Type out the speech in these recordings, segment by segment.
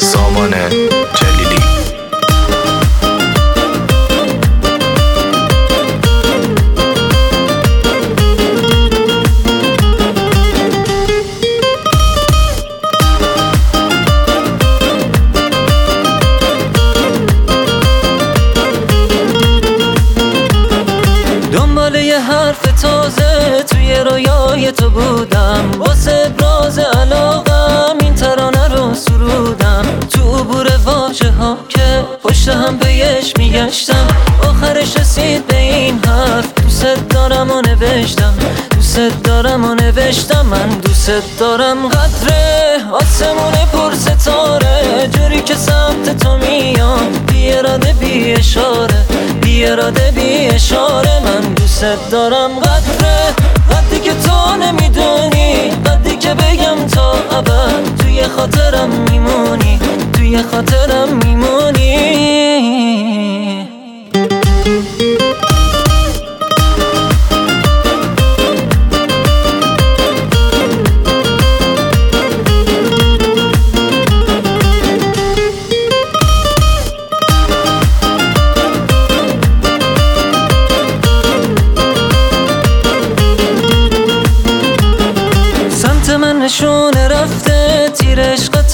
سامان جلیلی. دنبال یه حرف تازه توی رویای تو بودم پشت هم پیش میگشتم. آخرش رسید به این حرف. دوست دارم و نوشتم. دوست دارم و نوشتم. من دوست دارم قدره آسمون پر ستاره. جوری که سمت تو میام. بی اراده بی اشاره. بی اراده بی اشاره. من دوست دارم قدره قدی که تو نمی‌دونی. قدی که بگم تا ابد. توی خاطرم میمونی. توی خاطرم میمونی.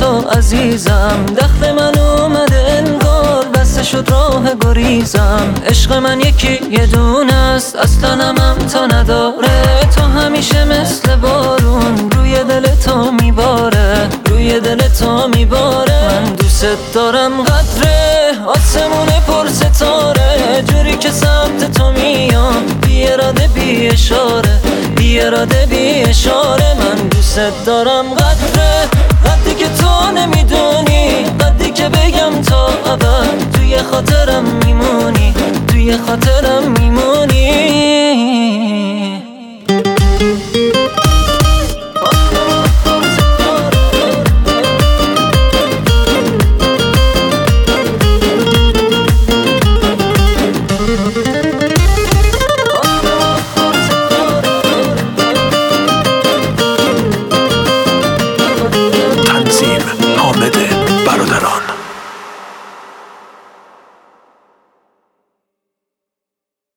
تو عزیزم. دخت من اومده انگار بسته شد راه گریزم. عشق من یکی یه دونه است اصلا هم تا نداره. تو همیشه مثل بارون روی دل تو میباره. روی دل تو میباره. من دوست دارم قدره آسمون پر ستاره. جوری که سمت تو میام بی اراده بی اشاره. بی اراده اشاره. من دوست دارم قدره. قدی که تو نمی‌دونی قدی که بگم تا ابد. توی خاطرم میمونی توی خاطرم